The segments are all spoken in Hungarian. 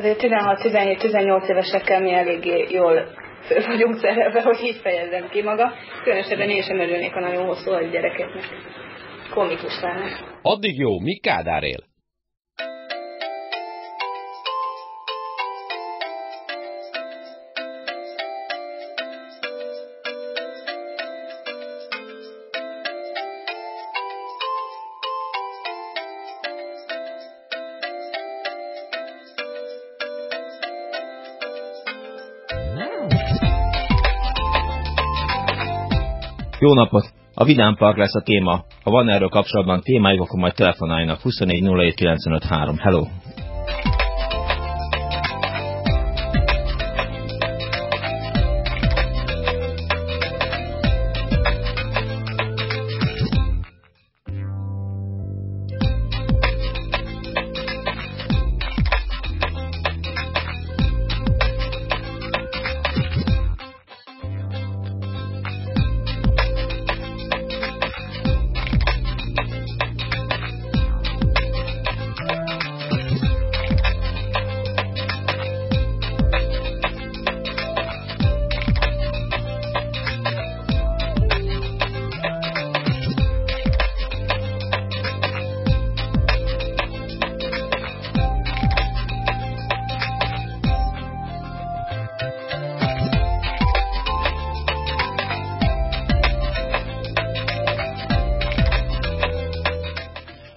Azért 16-17-18 évesekkel mi eléggé jól vagyunk szerelve, hogy így fejezzem ki maga. Különösebben én sem örülnék a nagyon hosszú a gyerekeknek. Komikus lenne. Addig jó, mi Kádár él? Jó napot! A Vidám Park lesz a téma. Ha van erről kapcsolatban témájuk, akkor majd telefonáljanak 24 Hello!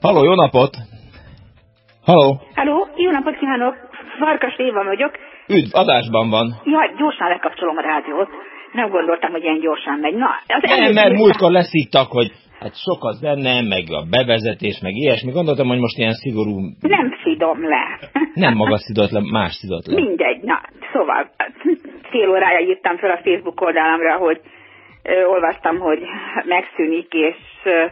Halló, jó napot! Halló! Halló, jó napot kívánok! Farkas Éva vagyok. Üdv, adásban van. Jaj, gyorsan lekapcsolom a rádiót. Nem gondoltam, hogy ilyen gyorsan megy. Na, az Nem, mert múltkor leszítak, hogy hát sok az benne, meg a bevezetés, meg ilyesmi. Gondoltam, hogy most ilyen szigorú... Nem szidom le. Nem maga szidott le, más szidott le. Mindegy, na, szóval fél órája írtam fel a Facebook oldalamra, hogy ö, olvastam, hogy megszűnik, és ö,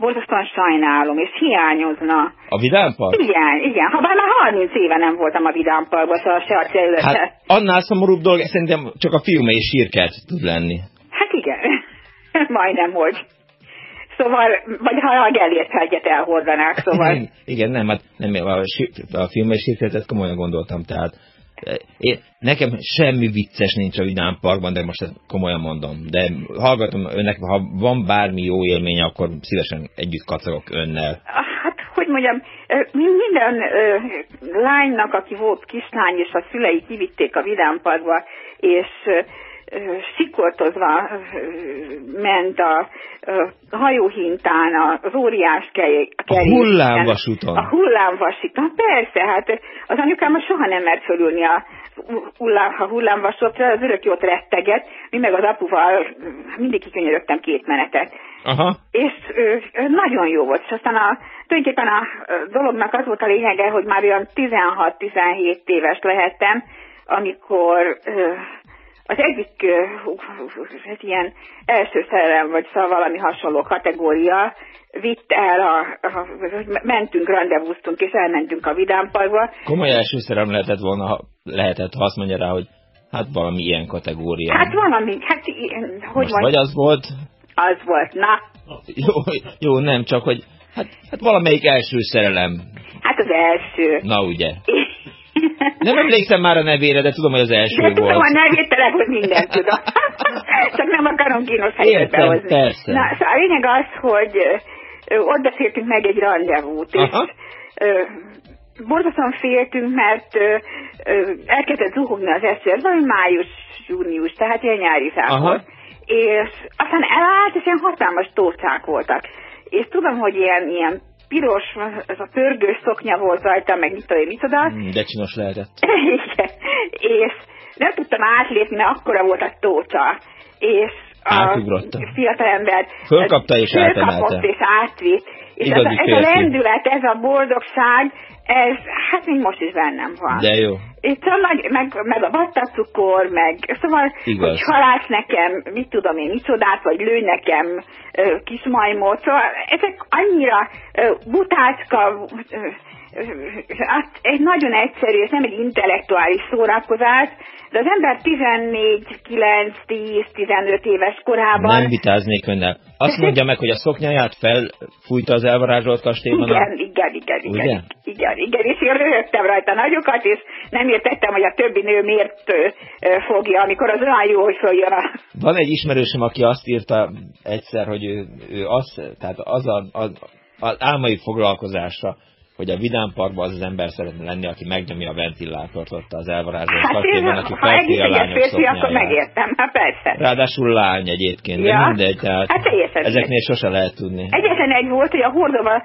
borzasztóan sajnálom, és hiányozna. A Vidámpark? Igen, igen. Ha bár már 30 éve nem voltam a Vidámparkban, szóval se a Hát annál szomorúbb dolog, szerintem csak a filme és sírkert tud lenni. Hát igen, majdnem hogy. Szóval, vagy ha a Gellért hegyet elhordanák, szóval. igen, nem, hát nem, a, a film és sírkertet komolyan gondoltam, tehát én, nekem semmi vicces nincs a Vidám Parkban, de most komolyan mondom. De hallgatom önnek, ha van bármi jó élmény, akkor szívesen együtt kacagok önnel. Hát, hogy mondjam, minden lánynak, aki volt kislány, és a szülei kivitték a Vidám Parkba, és sikoltozva ment a, a hajóhintán, az óriás kerék. A hullámvasúton. A hullámvasúton, persze, hát az anyukám soha nem mert fölülni a, hullám, a hullámvasútra, az örök jót retteget, mi meg az apuval mindig kikönyörögtem két menetet. Aha. És ö, nagyon jó volt, és aztán a, tulajdonképpen a dolognak az volt a lényege, hogy már olyan 16-17 éves lehettem, amikor ö, az egyik uh, ilyen első szerelem, vagy szóval valami hasonló kategória vitt el, a, a, mentünk, rendezvúztunk, és elmentünk a Vidámparkba. Komoly első szerelem lehetett volna, ha lehetett, ha azt mondja rá, hogy hát valami ilyen kategória. Hát valami, hát hogy Most vagy az volt? Az volt, na. Jó, jó nem, csak hogy hát, hát valamelyik első szerelem. Hát az első. Na ugye. Nem emlékszem már a nevére, de tudom, hogy az első de volt. tudom a nevét, tényleg, hogy mindent tudom. Csak nem akarom kínos helyzetbe hozni. persze. Na, szóval a lényeg az, hogy ott beszéltünk meg egy rendezvút, és borzasztóan féltünk, mert ö, ö, elkezdett zuhogni az eső, ez valami május, június, tehát ilyen nyári zápor. És aztán elállt, és ilyen hatalmas tócák voltak. És tudom, hogy ilyen, ilyen piros, ez a pörgős szoknya volt rajta, meg mit tudom, mit oda. Hmm, de csinos lehetett. Igen. És nem tudtam átlépni, mert akkora volt a tóca. És a fiatalember fölkapta és átemelte. és átvitt. És ez a, ez a lendület, ez a boldogság, ez, hát még most is bennem van. De jó. Itt a nagy, meg, meg a vattacukor, meg szóval, Igaz. hogy halász nekem, mit tudom én, micsodát, vagy lő nekem ö, kis majmot, szóval ezek annyira butácska, hát egy nagyon egyszerű, ez nem egy intellektuális szórakozás, de az ember 14, 9, 10, 15 éves korában... Nem vitáznék önnel. azt mondja meg, hogy a szoknyáját felfújta az elvarázsolt kastélyban. Igen, a... igen, igen, igen, igen, igen, igen, és én röhögtem rajta nagyokat, és nem értettem, hogy a többi nő miért fogja, amikor az olyan jó, hogy följön a... Van egy ismerősöm, aki azt írta egyszer, hogy ő, ő az, tehát az a, az, az álmai foglalkozásra hogy a Vidám Parkban az az ember szeretne lenni, aki megnyomja a ventilátort ott az elvarázsolt hát kastélyban, aki felti a lányok férfi, akkor megértem, hát persze. Ráadásul lány egyébként, ja. de mindegy, tehát hát ezeknél sose lehet tudni. Egyetlen egy volt, hogy a hordóval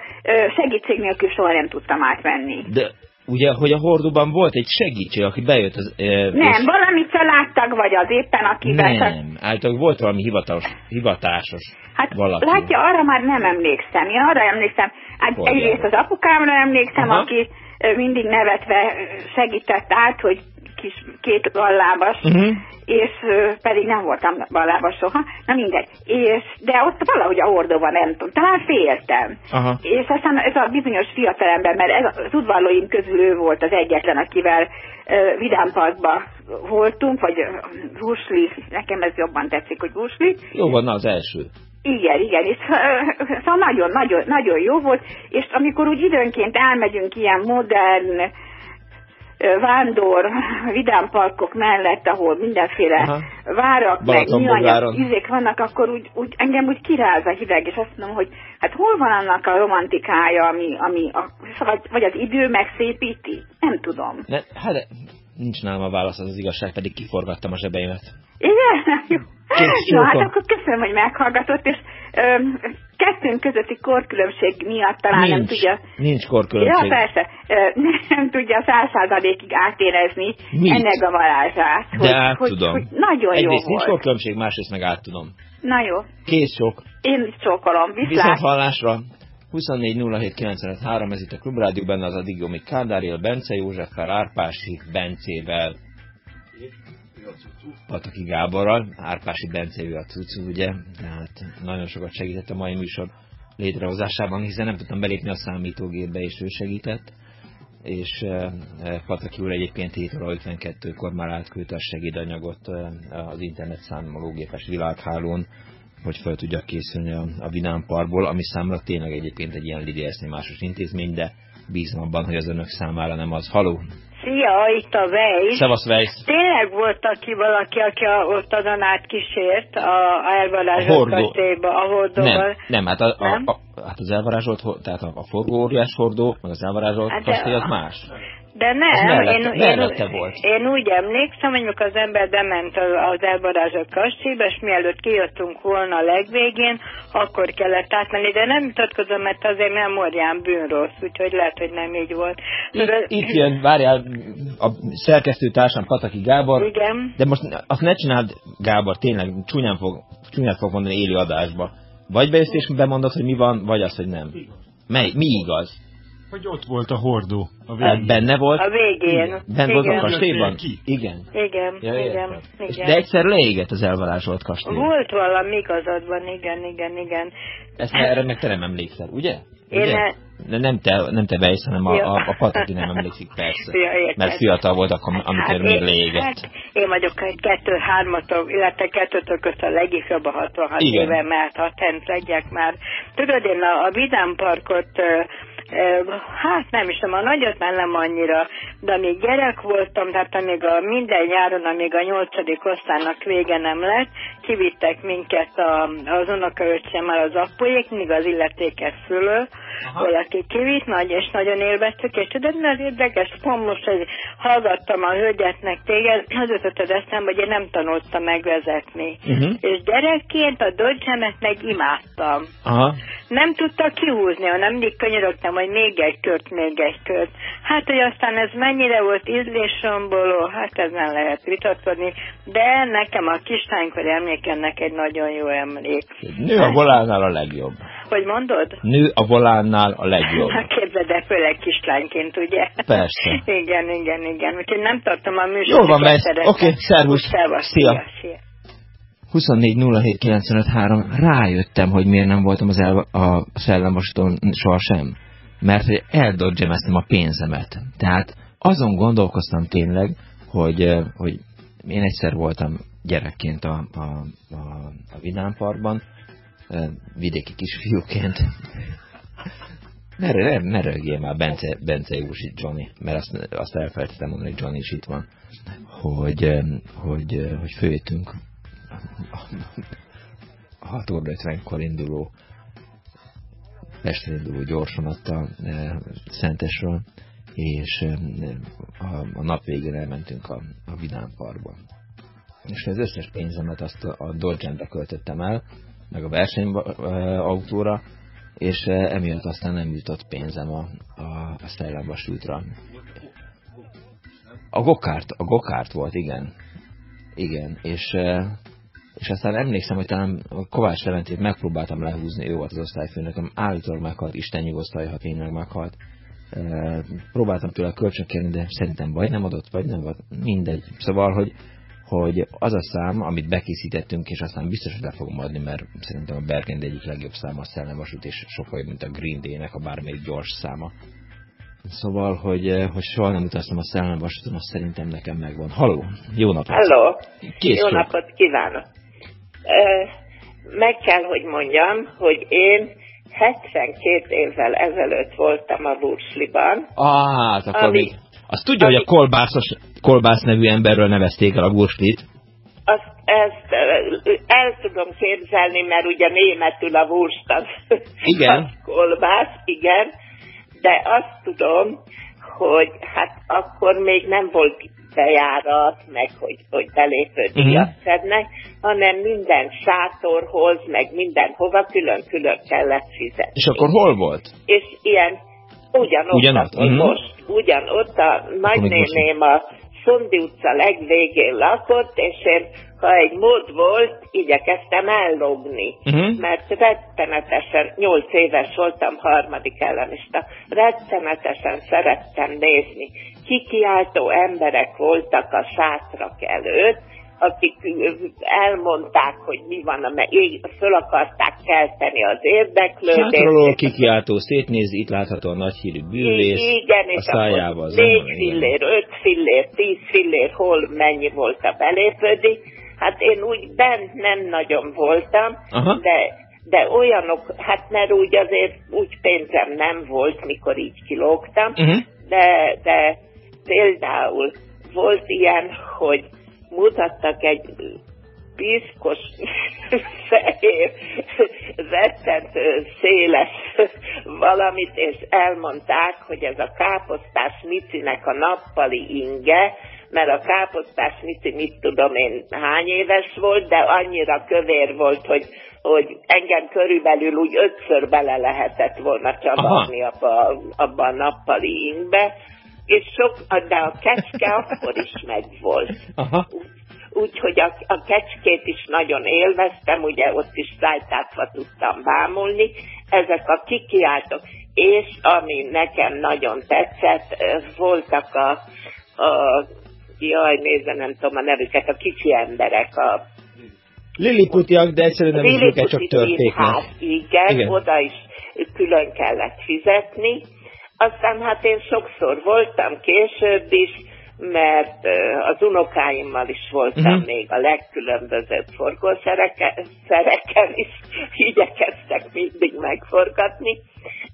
segítség nélkül soha nem tudtam átvenni. De ugye, hogy a hordóban volt egy segítség, aki bejött az... E, nem, és... valamit családtag vagy az éppen, aki Nem, tehát... általában volt valami hivatalos, hivatásos Hát valaki. látja, arra már nem emlékszem. Én arra emlékszem, hát egyrészt az apukámra emlékszem, Aha. aki mindig nevetve segített át, hogy kis két ballábas, uh-huh. és pedig nem voltam ballábas soha, na mindegy. És, de ott valahogy a hordóban nem tudom, talán féltem. Aha. És aztán ez a bizonyos fiatalember, mert ez az udvarlóim közül ő volt az egyetlen, akivel uh, Vidámparkba voltunk, vagy Rusli, nekem ez jobban tetszik, hogy Rusli. Jó van, az első. Igen, igen, és szóval nagyon, nagyon, nagyon jó volt, és amikor úgy időnként elmegyünk ilyen modern, vándor, vidámparkok mellett, ahol mindenféle Aha. várak, meg műanyag ízék vannak, akkor úgy, úgy, engem úgy kiráz a hideg, és azt mondom, hogy hát hol van annak a romantikája, ami, ami a, vagy, vagy az idő megszépíti? Nem tudom. Ne, hát nincs nálam a válasz, az, az igazság, pedig kiforgattam a zsebeimet. Igen? Jó. Jó, hát akkor köszönöm, hogy meghallgatott, és ö, kettőnk közötti korkülönbség miatt talán nincs, nem tudja... Nincs korkülönbség. Ja, persze. Ö, nem tudja százszázalékig átérezni Mit? ennek a varázsát. De hogy, át hogy, tudom. Hogy nagyon Egyrészt jó nincs volt. korkülönbség, másrészt meg át tudom. Na jó. Kész sok. Én is csókolom. Viszlát. Viszont hallásra. 24 ez itt a Klubrádió, benne az addig Jomi Kádáril, Bence Józseffel, Árpási Bencével, Pataki Gáborral, Árpási Bence a cucu, ugye, tehát nagyon sokat segített a mai műsor létrehozásában, hiszen nem tudtam belépni a számítógépbe, és ő segített, és e, Pataki úr egyébként 7 óra 52-kor már átküldte a segédanyagot az internet számológépes világhálón, hogy fel tudja készülni a, a Vidám Parkból, ami számra tényleg egyébként egy ilyen Lidia másos intézmény, de bízom abban, hogy az önök számára nem az. Haló! Szia, itt a Weiss. Szevasz, Weiss. Tényleg volt aki valaki, aki a, ott a át kísért a, a elvarázsolt kastélyba, a hordóban. Nem, nem, hát, a, nem? A, a, hát az elvarázsolt, tehát a, a forgó óriás hordó, meg az elvarázsolt hát kastély az más. De nem, mellette, én, mellette én, volt. én úgy emlékszem, hogy mikor az ember bement az elvarázsolt kastélyba, és mielőtt kijöttünk volna a legvégén, akkor kellett átmenni, de nem mutatkozom, mert azért nem olyan bűnrossz, úgyhogy lehet, hogy nem így volt. Itt, de, itt jön, várjál, a szerkesztő társam Pataki Gábor, igen. de most azt ne csináld, Gábor, tényleg csúnyán fog, csúnyán fog mondani élő adásba. Vagy bejössz és bemondod, hogy mi van, vagy az, hogy nem. Mely, mi igaz? Hogy ott volt a hordó a végén. Hát benne volt? A végén. Benne volt a kastélyban? Igen. Igen, ja, igen, igen. De egyszer leégett az elvarázsolt kastély. Volt valami igazadban, igen, igen, igen. Ezt erre meg te nem emlékszel, ugye? Én ne... De nem te, nem te vejsz, hanem a, a, a pataki nem emlékszik persze. Ja, mert fiatal volt akkor, amikor hát még leégett. Hát, én vagyok egy kettő-hármatól, illetve kettőtől közt a legifjabb a 66 Igen. éve, mert ha tent legyek már. Tudod, én a, a Vidám Parkot hát nem is tudom, a nagyot már nem annyira, de amíg gyerek voltam, tehát amíg a minden nyáron, amíg a nyolcadik osztálynak vége nem lett, kivittek minket a, az unokaöccsemmel az apuék, míg az illetékes szülő. Valaki kivitt, nagy és nagyon élveztük, és tudod, az érdekes, pont most, hogy hallgattam a hölgyetnek téged, az jutott eszembe, hogy én nem tanultam megvezetni. Uh-huh. És gyerekként a dodgemet meg imádtam. Aha. Nem tudta kihúzni, hanem mindig könyörögtem, hogy még egy kört, még egy kört. Hát, hogy aztán ez mennyire volt ízlésromboló, hát ez nem lehet vitatkozni, de nekem a kislánykor emlékennek egy nagyon jó emlék. Nő a volánál a legjobb. Hogy mondod? Nő a volánnál a legjobb. Hát képzeld el, főleg kislányként, ugye? Persze. igen, igen, igen. Úgyhogy nem tartom a műsort. Jó van, mert... Oké, okay, szervusz. Szervusz. Szia. Szia. 24 rájöttem, hogy miért nem voltam az el, a szellemoston sohasem. Mert hogy eldodgemeztem a pénzemet. Tehát azon gondolkoztam tényleg, hogy, hogy én egyszer voltam gyerekként a, a, a, a Vidámparkban, vidéki kisfiúként. Ne, ne, ne rögjél már, Bence, Bence Józsi Johnny, mert azt, azt elfelejtettem mondani, hogy Johnny is itt van, hogy, hogy, hogy főjöttünk a 6 óra 50-kor induló Pestre induló gyorsonattal Szentesről, és a, a nap végén elmentünk a, a Vidám Parkba. És az összes pénzemet azt a Dodge-be költöttem el, meg a versenyautóra, és emiatt aztán nem jutott pénzem a, a, a Stellenvasútra. A gokárt, a gokárt volt, igen. Igen, és, és aztán emlékszem, hogy talán Kovács Leventét megpróbáltam lehúzni, ő volt az osztályfőnököm, állítólag meghalt, Isten nyugosztalja, ha tényleg meghalt. Próbáltam tőle kölcsön de szerintem vagy nem adott, vagy nem volt, mindegy. Szóval, hogy hogy az a szám, amit bekészítettünk, és aztán biztos, hogy le fogom adni, mert szerintem a Bergend egyik legjobb száma a szellemvasút, és sokkal jobb, mint a Green Day-nek a bármelyik gyors száma. Szóval, hogy, eh, hogy soha nem utaztam a szellemvasúton, azt szerintem nekem megvan. Haló, jó napot! Halló, Kész jó napot kívánok! Meg kell, hogy mondjam, hogy én 72 évvel ezelőtt voltam a Bursliban. Ah, hát akkor ami, még... Azt tudja, hogy a kolbászos Kolbász nevű emberről nevezték el a Gurslit. Azt, ezt el tudom képzelni, mert ugye németül a Wurst az, igen. kolbász, igen, de azt tudom, hogy hát akkor még nem volt bejárat, meg hogy, hogy belépő díjat uh-huh. szednek, hanem minden sátorhoz, meg mindenhova külön-külön kellett fizetni. És akkor hol volt? És ilyen ugyanott, ugyanott? Uh-huh. most, ugyanott a nagynéném a Szondi utca legvégén lakott, és én, ha egy mód volt, igyekeztem ellogni, uh-huh. mert rettenetesen, nyolc éves voltam, harmadik ellenista, rettenetesen szerettem nézni. Kikiáltó emberek voltak a sátrak előtt, akik elmondták, hogy mi van, mert föl akarták kelteni az érdeklődést. Hátról kikiáltó szétnéz, itt látható a nagyhírű bűvész, Igen, és a szájával. Négy fillér, öt fillér, tíz fillér, hol mennyi volt a belépődi. Hát én úgy bent nem nagyon voltam, Aha. de de olyanok, hát mert úgy azért úgy pénzem nem volt, mikor így kilógtam, uh-huh. de, de például volt ilyen, hogy mutattak egy piszkos, fehér, rettentő, széles valamit, és elmondták, hogy ez a káposztás Micinek a nappali inge, mert a káposztás Mici, mit tudom én, hány éves volt, de annyira kövér volt, hogy, hogy engem körülbelül úgy ötször bele lehetett volna csavarni abba, abba a nappali ingbe, és sok, de a kecske akkor is megvolt. Úgyhogy a, a kecskét is nagyon élveztem, ugye ott is szájtátva tudtam bámulni. Ezek a kikiáltok, és ami nekem nagyon tetszett, voltak a, a jaj, nézze, nem tudom a nevüket, a kicsi emberek, a Lilliputiak, de egyszerűen nem is csak történnek. Hát, igen, igen, oda is külön kellett fizetni, aztán hát én sokszor voltam később is, mert az unokáimmal is voltam uh-huh. még a legkülönbözőbb forgószereken is, igyekeztek mindig megforgatni,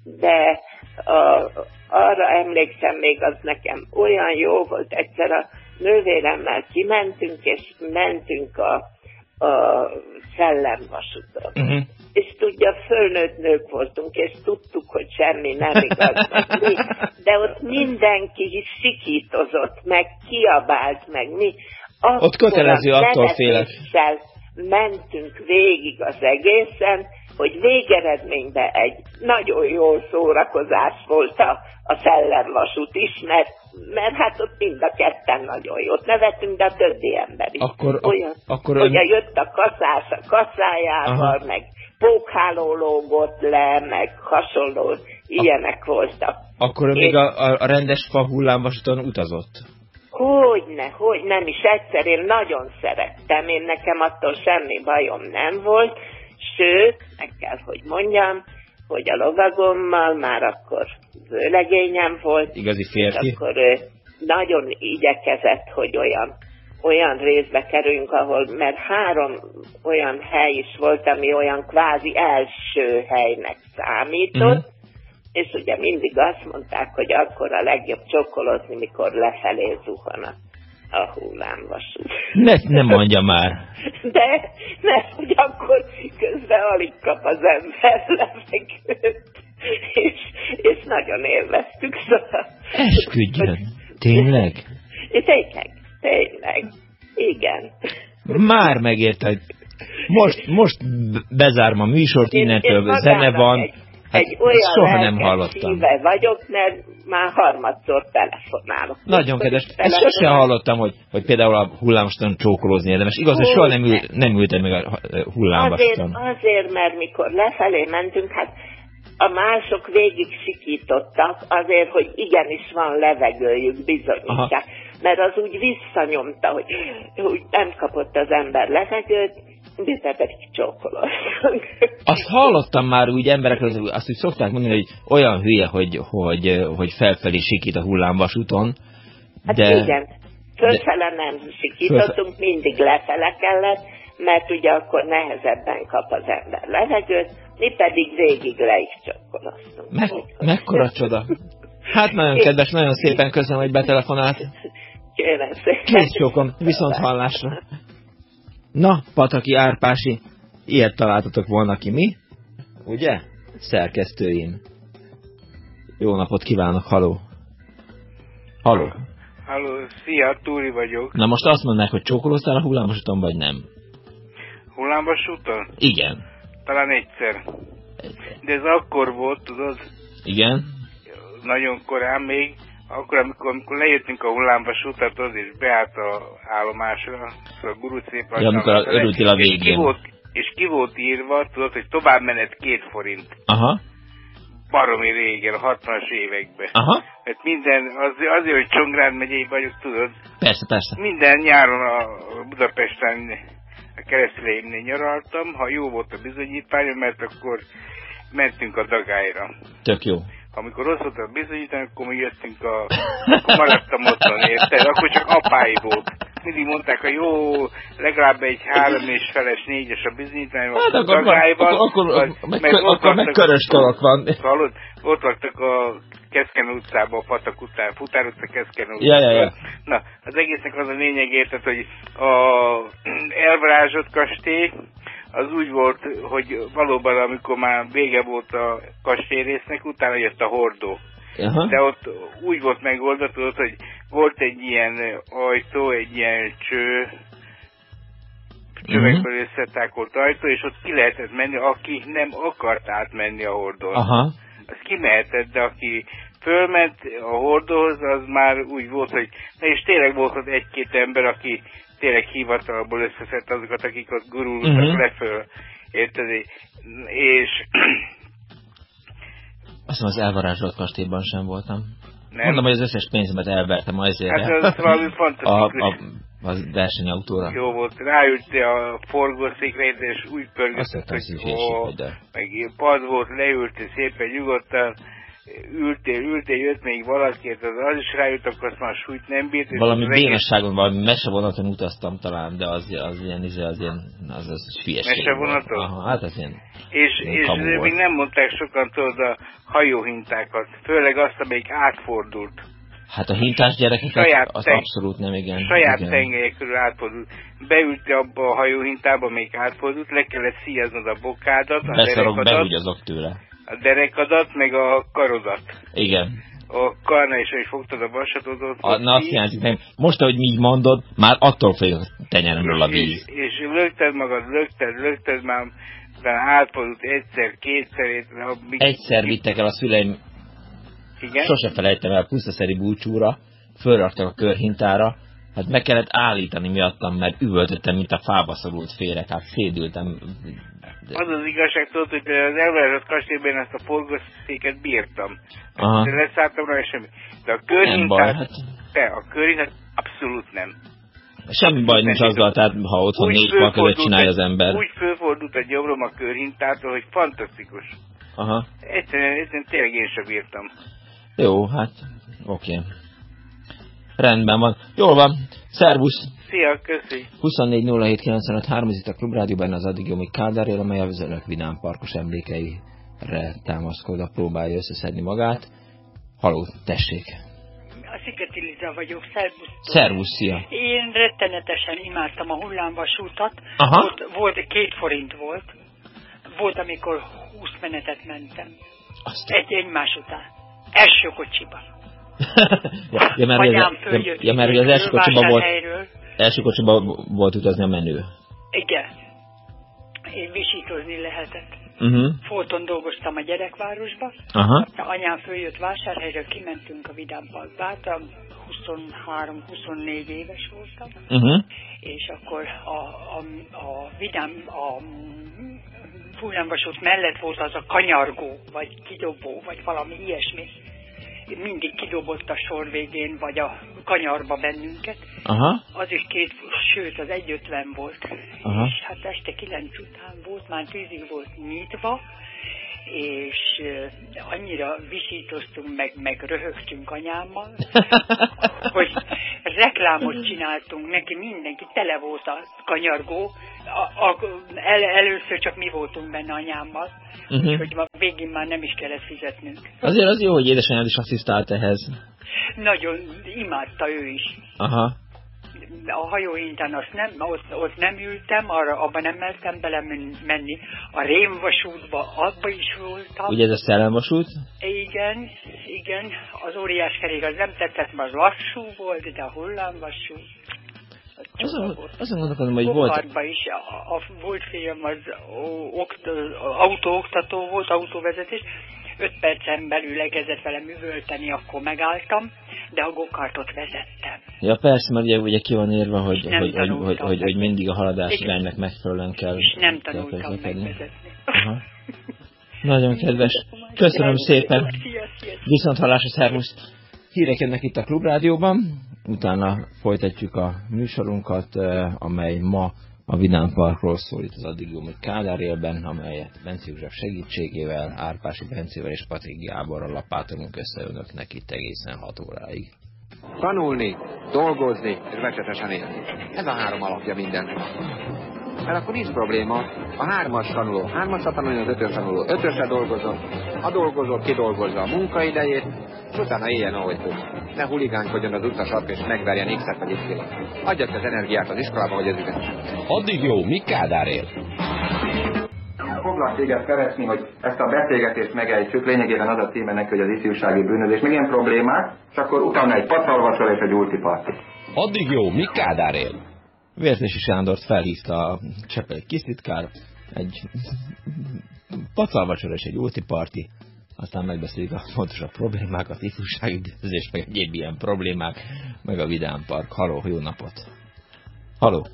de a, arra emlékszem még, az nekem olyan jó volt, egyszer a nővéremmel kimentünk, és mentünk a, a szellemvasúton. Uh-huh és tudja, fölnőtt nők voltunk, és tudtuk, hogy semmi nem igaz. De ott mindenki sikítozott, meg kiabált, meg mi. Akkor ott kötelező attól félek. mentünk végig az egészen, hogy végeredményben egy nagyon jó szórakozás volt a, a szellemvasút is, mert, mert hát ott mind a ketten nagyon jót nevetünk, de a többi ember is. Akkor, Olyan, akkor ön... hogy jött a kaszás a kaszájával, Aha. meg pókháló lógott le, meg hasonló ilyenek voltak. Akkor ő még a, a rendes fa hullámvasúton utazott? Hogyne, hogy nem is egyszer, én nagyon szerettem, én nekem attól semmi bajom nem volt, sőt, meg kell, hogy mondjam, hogy a lovagommal már akkor vőlegényem volt. Igazi férfi. És akkor ő nagyon igyekezett, hogy olyan olyan részbe kerülünk, ahol, mert három olyan hely is volt, ami olyan kvázi első helynek számított, uh-huh. és ugye mindig azt mondták, hogy akkor a legjobb csokolozni, mikor lefelé zuhan a hullámvasút. Ne, ne mondja már. De, mert hogy akkor közben alig kap az ember levegőt, és, és nagyon élveztük, szóval. Esküdjön. Tényleg, Már megérte, hogy most, most bezárom a műsort, innentől én, zene van. Egy, hát egy olyan soha nem hallottam. vagyok, mert már harmadszor telefonálok. Nagyon kedves. Ezt sose hallottam, hogy, hogy például a hullámoston csókolózni érdemes. Igaz, hogy soha nem, ül, nem ültem meg a hullámoston. Azért, azért, mert mikor lefelé mentünk, hát a mások végig sikítottak azért, hogy igenis van levegőjük, bizonyítják. Mert az úgy visszanyomta, hogy, hogy nem kapott az ember levegőt, de pedig csókoloztunk. Azt hallottam már úgy emberek, azt úgy szokták mondani, hogy olyan hülye, hogy, hogy, hogy felfelé sikít a hullámvasúton. Hát de... igen, fölfele nem sikítottunk, Fölfe... mindig lefele kellett, mert ugye akkor nehezebben kap az ember levegőt, mi pedig végig le is csokkoloztunk. Me mekkora csoda! Hát nagyon kedves, nagyon szépen köszönöm, hogy betelefonált. Kérem szépen. Kész csókom, viszont hallásra. Na, Pataki Árpási, ilyet találtatok volna ki mi? Ugye? Szerkesztőim. Jó napot kívánok, haló. Haló. Halló, szia, Túri vagyok. Na most azt mondják, hogy csókolóztál a hullámos vagy nem? Hullámos úton? Igen. Talán egyszer. egyszer. De ez akkor volt, tudod? Igen. Nagyon korán még, akkor, amikor, amikor lejöttünk a hullámvasútat, az is beállt a állomásra, szóval a gurucépa. Ja, amikor örültél a végén. És ki, volt, és ki volt írva, tudod, hogy tovább menet két forint. Aha. Baromi régen, a 60-as években. Aha. Mert minden, az, azért, hogy Csongrád megyei vagyok, tudod? Persze, persze. Minden nyáron a Budapesten a keresztüleimnél nyaraltam, ha jó volt a bizonyítványom, mert akkor mentünk a dagályra. Tök jó. Amikor rossz volt a bizonyítvány, akkor mi jöttünk a... Akkor maradtam otthon, érted? Akkor csak apái volt. Mindig mondták, hogy jó, legalább egy három és feles, négyes a bizonyítvány, hát, akkor, dagályban. Akkor, akkor, akkor, meg, akkor meg körös van. Hallod? Ott laktak a Keszken utcában, a Patak után, Futár utca, Keszken utca. Ja, ja, ja. Na, az egésznek az a lényeg, érted, hogy a elvarázsott kastély, az úgy volt, hogy valóban amikor már vége volt a kastélyrésznek, utána jött a hordó. Aha. De ott úgy volt megoldott, hogy volt egy ilyen ajtó, egy ilyen cső, csövekből uh-huh. összetákolt ajtó, és ott ki lehetett menni, aki nem akart átmenni a hordón. Aha az kimehetett, de aki fölment a hordóhoz, az már úgy volt, hogy, na és tényleg volt ott egy-két ember, aki tényleg hivatalból összeszett azokat, akik ott gurultak uh-huh. leföl. Érted? És... Azt hiszem az elvarázsolt kastélyban sem voltam. Nem. Mondom, hogy az összes pénzemet elvertem azért. Hát ez valami fantasztikus. A, a, a versenyautóra. Jó volt, ráültél a forgószékre, és úgy pörgetett, hogy ó, meg pad volt, leültél szépen nyugodtan, ültél, ültél, jött még valaki, az, az is rájött, akkor azt már súlyt nem bírt. Valami bénasságon, egész... valami mesevonaton utaztam talán, de az, az ilyen, az, az ilyen, az, az hülyeség Mesevonaton? Aha, hát az ilyen, És, ilyen és még nem mondták sokan, tudod, a hajóhintákat, főleg azt, amelyik átfordult. Hát a hintás gyerekek saját az, az abszolút nem, igen. Saját igen. tengelyek körül átfordult. Beült abba a hajóhintába, még átfordult, le kellett szíjaznod a bokádat, a Beszarok, derekadat. tőle. A derekadat, meg a karodat. Igen. A karna is, hogy fogtad a vasatot. A, na azt jelenti, nem. Most, ahogy így mondod, már attól fél tenyeremről a víz. És, és lögted magad, lögted, lögted már, már átfordult egyszer, kétszer. Egyszer vittek el a szüleim igen? Sose felejtem el, pusztaszeri búcsúra, fölraktak a körhintára, hát meg kellett állítani miattam, mert üvöltöttem, mint a fába szorult férek, hát szédültem. Az az igazság, tudod, hogy az elvározott kastélyben ezt a forgószéket bírtam. Aha. De leszálltam rá, semmi. De a körhintát, hát... te, a körhintát abszolút nem. Semmi baj nincs azzal, tehát ha otthon négy fal között csinálja az ember. Úgy fölfordult a gyomrom a körhintától, hogy fantasztikus. Aha. Egyszerűen, egyszerűen tényleg én sem bírtam. Jó, hát oké. Okay. Rendben van. Jól van. Szervusz. szia, köszi. 24 07 itt a Klubrádióban az addig Jomi Kádár él, amely az önök vidám parkos emlékeire támaszkodva próbálja összeszedni magát. Haló, tessék! A Szigeti Liza vagyok, szervusz. Szervusz, szia. Én rettenetesen imádtam a hullámvasútat. Aha. Volt, volt, két forint volt. Volt, amikor 20 menetet mentem. Aztán. Egy egymás után. Első kocsiba. Ja, ja, mert, Anyám az, ja, ja, mert az első kocsiba volt, első kocsiba volt utazni a menő. Igen. Én visítozni lehetett. Uh-huh. Fulton dolgoztam a gyerekvárosba. Uh-huh. Anyám följött vásárhelyre, kimentünk a Vidám Parkba, 23-24 éves voltam, uh-huh. és akkor a, a, a Vidám, a hullámvasút mellett volt az a kanyargó, vagy kidobó, vagy valami ilyesmi mindig kidobott a sor végén, vagy a kanyarba bennünket. Aha. Az is két, sőt, az 1,50 volt. Aha. És hát este 9 után volt, már tízig volt nyitva, és annyira visítoztunk, meg, meg röhögtünk anyámmal, hogy reklámot csináltunk neki, mindenki tele volt a kanyargó, a, a, el, először csak mi voltunk benne anyámmal, uh-huh. hogy a végén már nem is kellett fizetnünk. Azért az jó, hogy édesanyád is asszisztált ehhez. Nagyon imádta ő is. Aha. A hajóintán azt nem, ott, ott nem ültem, arra, abba nem mertem bele menni. A rémvasútba, abba is voltam. Ugye ez a szellemvasút? Igen, igen. Az óriás kerék az nem tetszett, mert lassú volt, de a hullámvasút azon, azon gondolkodom, hogy volt... is a, a volt fiam az okt, autóoktató volt, autóvezetés, öt percen belül egezett velem üvölteni, akkor megálltam, de a gokartot vezettem. Ja persze, mert ugye, ugye ki van írva, hogy, hogy, hogy, hogy, hogy, hogy mindig a haladás iránynak megfelelően kell És nem tanultam megvezetni. Aha. Nagyon kedves. Köszönöm szépen. Viszont hallásra, szervusz. Hírek jönnek itt a Klubrádióban utána folytatjuk a műsorunkat, eh, amely ma a Vidám Parkról szól itt az addigumi Kádár élben, amelyet Bence József segítségével, Árpási Bencével és Patrik Gáborral lapátolunk össze önöknek itt egészen 6 óráig. Tanulni, dolgozni és becsetesen élni. Ez a három alapja mindennek. Mert akkor nincs probléma. A hármas tanuló, hármas tanulni, az ötös tanuló, ötösre dolgozom, a dolgozó kidolgozza a munkaidejét, és utána éljen, ahogy tud. Ne huligánkodjon az utasat, és megverjen X-et vagy Y. Adja az energiát az iskolába, vagy az üzenet. Addig jó, mi Kádár él? Foglak téged keresni, hogy ezt a beszélgetést megejtsük, lényegében az a címe neki, hogy az ifjúsági bűnözés, még ilyen problémák, és akkor utána egy pacalvacsor és egy ultiparti. Addig jó, mi Kádár él? Vértési Sándort felhívta a Csepeli kisztitkár, egy pacalvacsor és egy ultiparti aztán megbeszéljük a fontosabb problémákat, ifjúsági bűnözés, meg egyéb ilyen problémák, meg a Vidám Park. Haló, jó napot! Haló!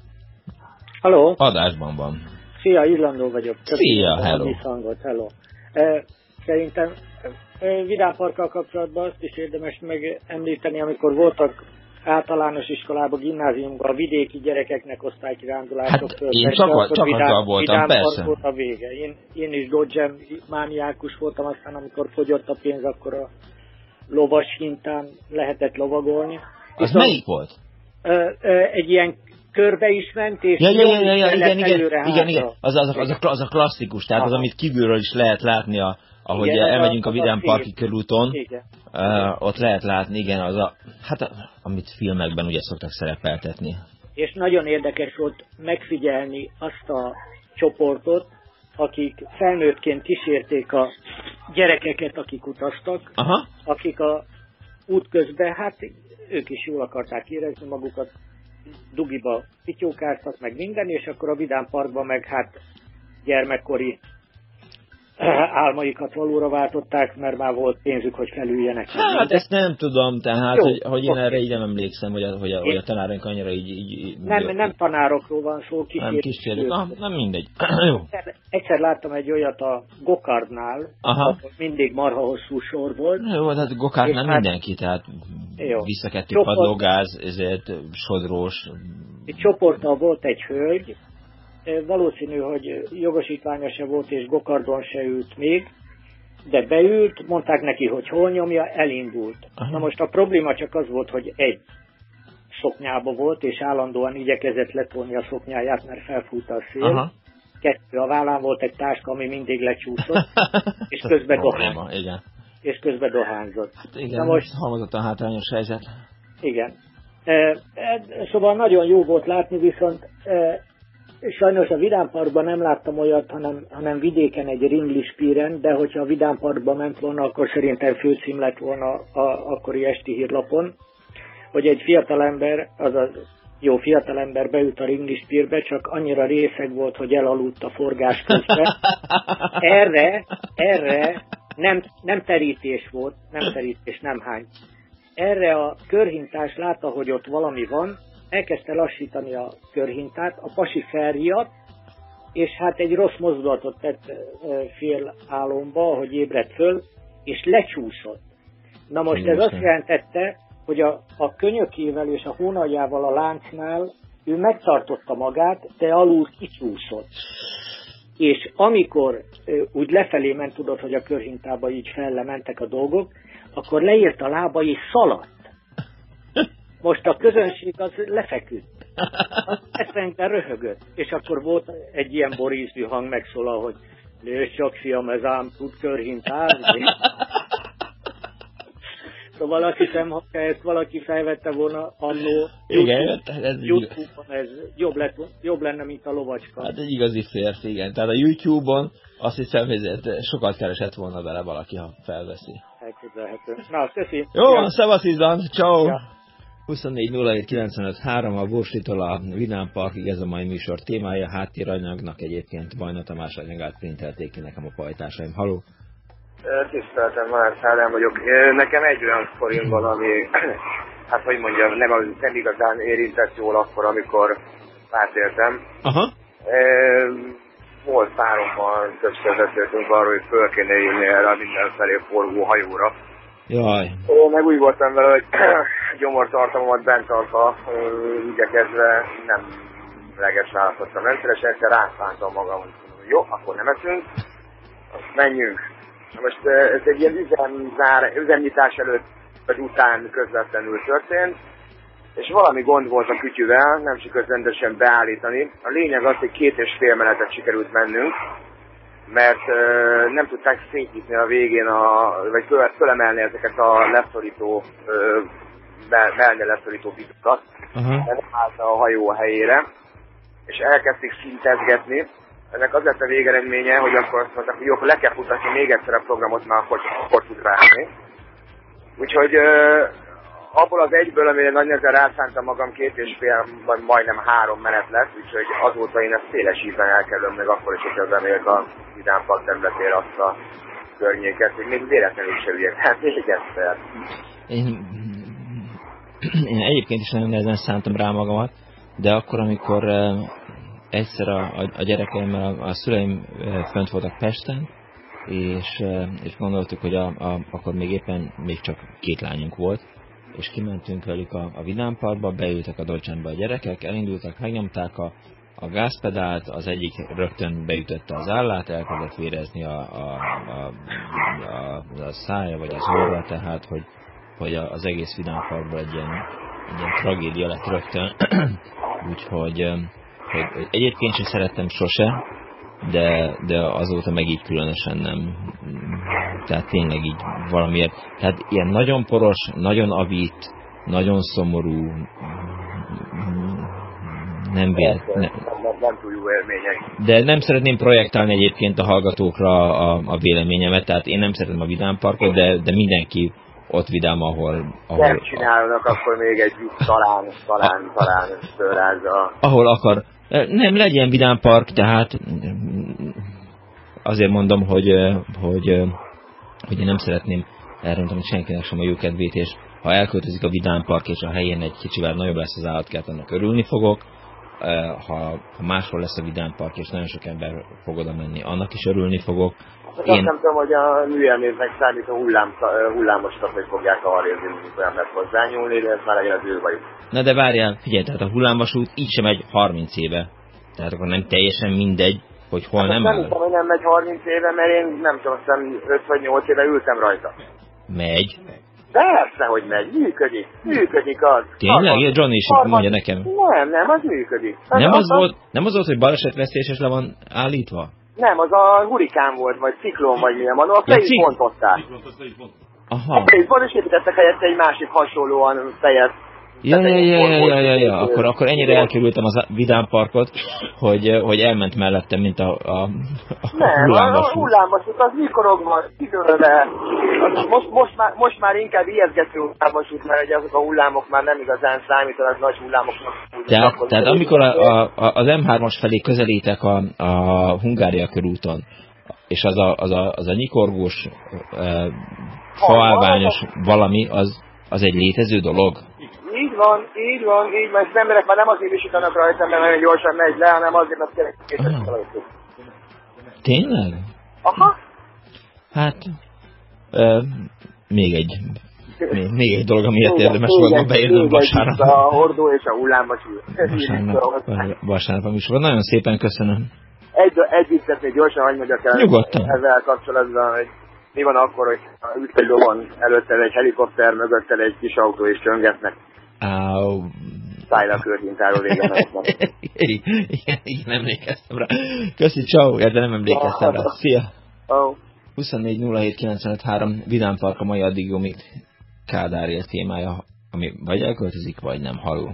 Haló! Adásban van. Szia, Irlandó vagyok. Szia, hello! Hangot, hello. Szerintem Vidám Parkkal kapcsolatban azt is érdemes megemlíteni, amikor voltak általános iskolába, gimnáziumba a vidéki gyerekeknek osztálykirándulások hát én csak, akkor csak vidám, voltam, vidám persze. volt a vége. Én, én is Dodgem mániákus voltam, aztán amikor fogyott a pénz, akkor a lovas hintán lehetett lovagolni. Az melyik volt? Ö, ö, egy ilyen körbe is ment, és ja, ja, ja, ja, ja, igen, igen, igen, igen, az, az, az, a, az a klasszikus, tehát az, amit kívülről is lehet látni a, ahogy igen, elmegyünk a, a Vidám Parki körúton, uh, ott lehet látni, igen, az a, hát amit filmekben ugye szoktak szerepeltetni. És nagyon érdekes volt megfigyelni azt a csoportot, akik felnőttként kísérték a gyerekeket, akik utaztak, Aha. akik a útközben, hát ők is jól akarták érezni magukat, dugiba pityókáztak, meg minden, és akkor a Vidám Parkban meg hát gyermekkori álmaikat valóra váltották, mert már volt pénzük, hogy felüljenek. Hát ezt nem tudom, tehát, Jó, hogy, hogy én okay. erre így nem emlékszem, hogy a, hogy a, hogy a tanárunk annyira így... így nem, jó. nem tanárokról van szó, kísérlők. Nem kísérlők, ah, nem mindegy. Jó. Egyszer, egyszer láttam egy olyat a Gokardnál, mindig marha hosszú sor volt. Jó, tehát Gokardnál hát, mindenki, tehát visszakettő padlógáz, ezért sodrós. Egy csoporttal volt egy hölgy, valószínű, hogy jogosítványa se volt, és gokardon se ült még, de beült, mondták neki, hogy hol nyomja, elindult. Aha. Na most a probléma csak az volt, hogy egy, szoknyába volt, és állandóan igyekezett letolni a szoknyáját, mert felfújta a szél. Aha. Kettő, a vállán volt egy táska, ami mindig lecsúszott, és közben dohányzott. Igen. És közben dohányzott. Hát igen, Na most a hátrányos helyzet. Igen. E, e, szóval nagyon jó volt látni, viszont e, sajnos a Vidámparkban nem láttam olyat, hanem, hanem vidéken egy ringlispíren, de hogyha a Vidámparkban ment volna, akkor szerintem főcím lett volna a akkori esti hírlapon, hogy egy fiatalember, azaz jó fiatalember beült a ringlispírbe, csak annyira részeg volt, hogy elaludt a forgás közben. Erre, erre nem, nem terítés volt, nem terítés, nem hány. Erre a körhintás látta, hogy ott valami van, elkezdte lassítani a körhintát, a pasi felriadt, és hát egy rossz mozdulatot tett fél álomba, hogy ébredt föl, és lecsúszott. Na most ez azt jelentette, hogy a, a könyökével és a hónaljával a láncnál ő megtartotta magát, de alul kicsúszott. És amikor úgy lefelé ment, tudod, hogy a körhintába így felle mentek a dolgok, akkor leírt a lába és szaladt. Most a közönség az lefeküdt. Az röhögött. És akkor volt egy ilyen borízű hang megszólal, hogy Nézd csak, fiam, ez ám tud körhintázni. Szóval azt hiszem, ha ezt valaki felvette volna annó igen, ez YouTube-on, ez jobb, lett, jobb lenne, mint a lovacska. Hát egy igazi férfi, igen. Tehát a YouTube-on azt hiszem, hogy sokat keresett volna vele valaki, ha felveszi. Elképzelhető. Na, köszi. Jó, ja. szevasz Izan, ciao. Ja. 24 a Borslitól a Vidám Parkig ez a mai műsor témája, háttéranyagnak egyébként Bajna Tamás anyagát printelték ki nekem a pajtásaim. Haló! Tiszteltem, Malás Ádám vagyok. Nekem egy olyan sztorim van, ami, hát hogy mondjam, nem, nem igazán érintett jól akkor, amikor átéltem. Aha. Volt párommal, többször beszéltünk arról, hogy föl kéne írni erre a mindenfelé forgó hajóra. Jaj. Én meg úgy voltam vele, hogy gyomortartalmamat bent tartva, igyekezve nem leges állapottam. Rendszeresen egyszer rászántam magam, hogy jó, akkor nem eszünk, azt menjünk most ez egy ilyen üzemzár, üzemnyitás előtt vagy után közvetlenül történt, és valami gond volt a kütyüvel, nem sikerült rendesen beállítani. A lényeg az, hogy két és fél menetet sikerült mennünk, mert uh, nem tudták szétnyitni a végén, a, vagy föl, fölemelni ezeket a leszorító, uh, be, leszorító bitokat, uh-huh. a hajó a helyére, és elkezdték szintezgetni, ennek az lett a végeredménye, hogy akkor azt mondták, hogy jó, le kell futatni még egyszer a programot, már akkor, akkor tud ráállni. Úgyhogy uh, abból az egyből, amire nagy nehezen rászántam magam, két és fél, vagy majdnem három menet lett, úgyhogy azóta én ezt szélesíteni elkerülöm, még akkor is, hogyha remélek a Vidám Park területére azt a környéket, hogy még véletlenül se üljek. Hát még egyszer. Én, én egyébként is nagyon nehezen szántam rá magamat, de akkor, amikor egyszer a, a, a gyerekeimmel, a, a szüleim fönt voltak Pesten, és, és gondoltuk, hogy a, a, akkor még éppen még csak két lányunk volt, és kimentünk velük a, a vidámparkba, beültek a dolcsámba a gyerekek, elindultak, megnyomták a, a gázpedált, az egyik rögtön beütötte az állát, elkezdett vérezni a, a, a, a, a szája vagy az orra, tehát hogy, hogy az egész vidámparkban egy ilyen, egy ilyen tragédia lett rögtön. Úgyhogy hogy egyébként sem szerettem sose, de, de azóta meg így különösen nem. Tehát tényleg így valamiért. Tehát ilyen nagyon poros, nagyon avít, nagyon szomorú, nem vélt. Nem, nem, nem túl jó élmények. De nem szeretném projektálni egyébként a hallgatókra a, a véleményemet, tehát én nem szeretem a vidámparkot, de, de mindenki ott vidám, ahol... ahol nem csinálnak, a... akkor még egy talán, talán, talán fölrázza. Ahol akar. Nem, legyen vidám park, tehát azért mondom, hogy, hogy, hogy én nem szeretném elrontani senkinek sem a jó kedvét, és ha elköltözik a vidám park, és a helyén egy kicsivel nagyobb lesz az állatkert, annak örülni fogok. Ha, ha máshol lesz a vidám park, és nagyon sok ember fog oda menni, annak is örülni fogok. Én... Azt nem tudom, hogy a műelméznek számító hullám, hullámosat, hogy fogják arrézni, mint olyan lesz hozzányúlni, de ez már legyen az ő bajuk. Na de várjál, figyelj, tehát a hullámvasút így sem megy 30 éve. Tehát akkor nem teljesen mindegy, hogy hol hát nem áll. Nem tudom, hogy nem megy 30 éve, mert én nem tudom, azt 5 vagy 8 éve ültem rajta. Megy. Persze, hogy megy, működik, működik az. Tényleg? Igen, Johnny is Harmad... mondja nekem. Nem, nem, az működik. Az nem, az, az, volt, nem az volt, hogy balesetveszélyes le van állítva? Nem, az a hurikán volt, vagy ciklon, vagy milyen van, a fejét ja, pontozták. Aha. A fejét és építettek helyette egy másik hasonlóan fejet Ja, ja, ja, ja, ja, ja, ja. Akkor, akkor ennyire elkerültem az Vidám Parkot, hogy, hogy elment mellettem, mint a, a, a Nem, a hullámvasút az mikor van, kidőlve. Most, most, már, most már inkább ijeszgető hullámvasút, mert ugye azok a hullámok már nem igazán számítanak nagy hullámoknak. Tehát, tehát amikor a, a, az M3-as felé közelítek a, a Hungária körúton, és az a, az a, az a nyikorgós, e, faállványos valami, az, az egy létező dolog? Így van, így van, így van. Az emberek már nem azért visítanak rajta, mert nagyon gyorsan megy le, hanem azért, mert tényleg képesek ah. Tényleg? Aha. Hát, ö, még egy még, még egy dolog, amiért érdemes magam beírnom vasárnap. A hordó és a hullámos vasárnap, vasárnap a műsorban. Nagyon szépen köszönöm. Egy, egy viccet még gyorsan hagyd mondjak el Nyugodtan. ezzel kapcsolatban, hogy mi van akkor, hogy üt egy lovon, előtte egy helikopter, mögötte egy kis autó és csöngetnek. Au. Szájra körhintáról régen igen, igen, emlékeztem rá. Köszi, ciao, de nem emlékeztem rá. Szia! Oh. 24 Vidám Park a mai addig míg Kádár témája, ami vagy elköltözik, vagy nem halló.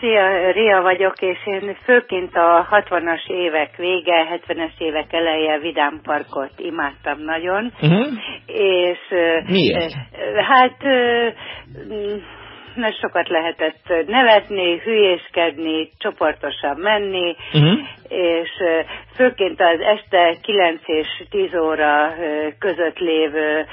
Szia, Ria vagyok, és én főként a 60-as évek vége, 70-es évek eleje Vidám Parkot imádtam nagyon. Uh-huh. És Miért? Hát mert sokat lehetett nevetni, hülyéskedni, csoportosan menni, uh-huh. és főként az este 9 és 10 óra között lévő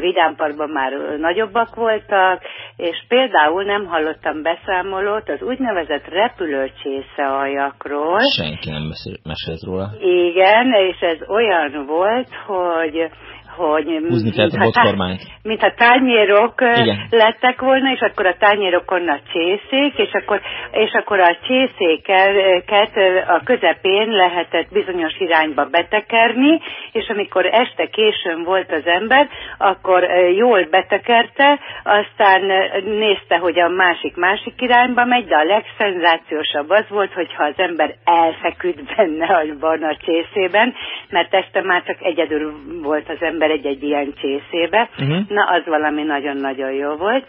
vidámparkban már nagyobbak voltak, és például nem hallottam beszámolót az úgynevezett repülőcsésze aljakról. Senki nem mesélt róla. Igen, és ez olyan volt, hogy hogy Húzni kellett a. Mint a tányérok Igen. lettek volna, és akkor a tányérokon a csészék, és akkor, és akkor a csészéket a közepén lehetett bizonyos irányba betekerni, és amikor este későn volt az ember, akkor jól betekerte, aztán nézte, hogy a másik másik irányba megy, de a legszenzációsabb az volt, hogyha az ember elfeküdt benne a csészében, mert este már csak egyedül volt az ember egy-egy ilyen csészébe. Uh-huh. Na, az valami nagyon-nagyon jó volt.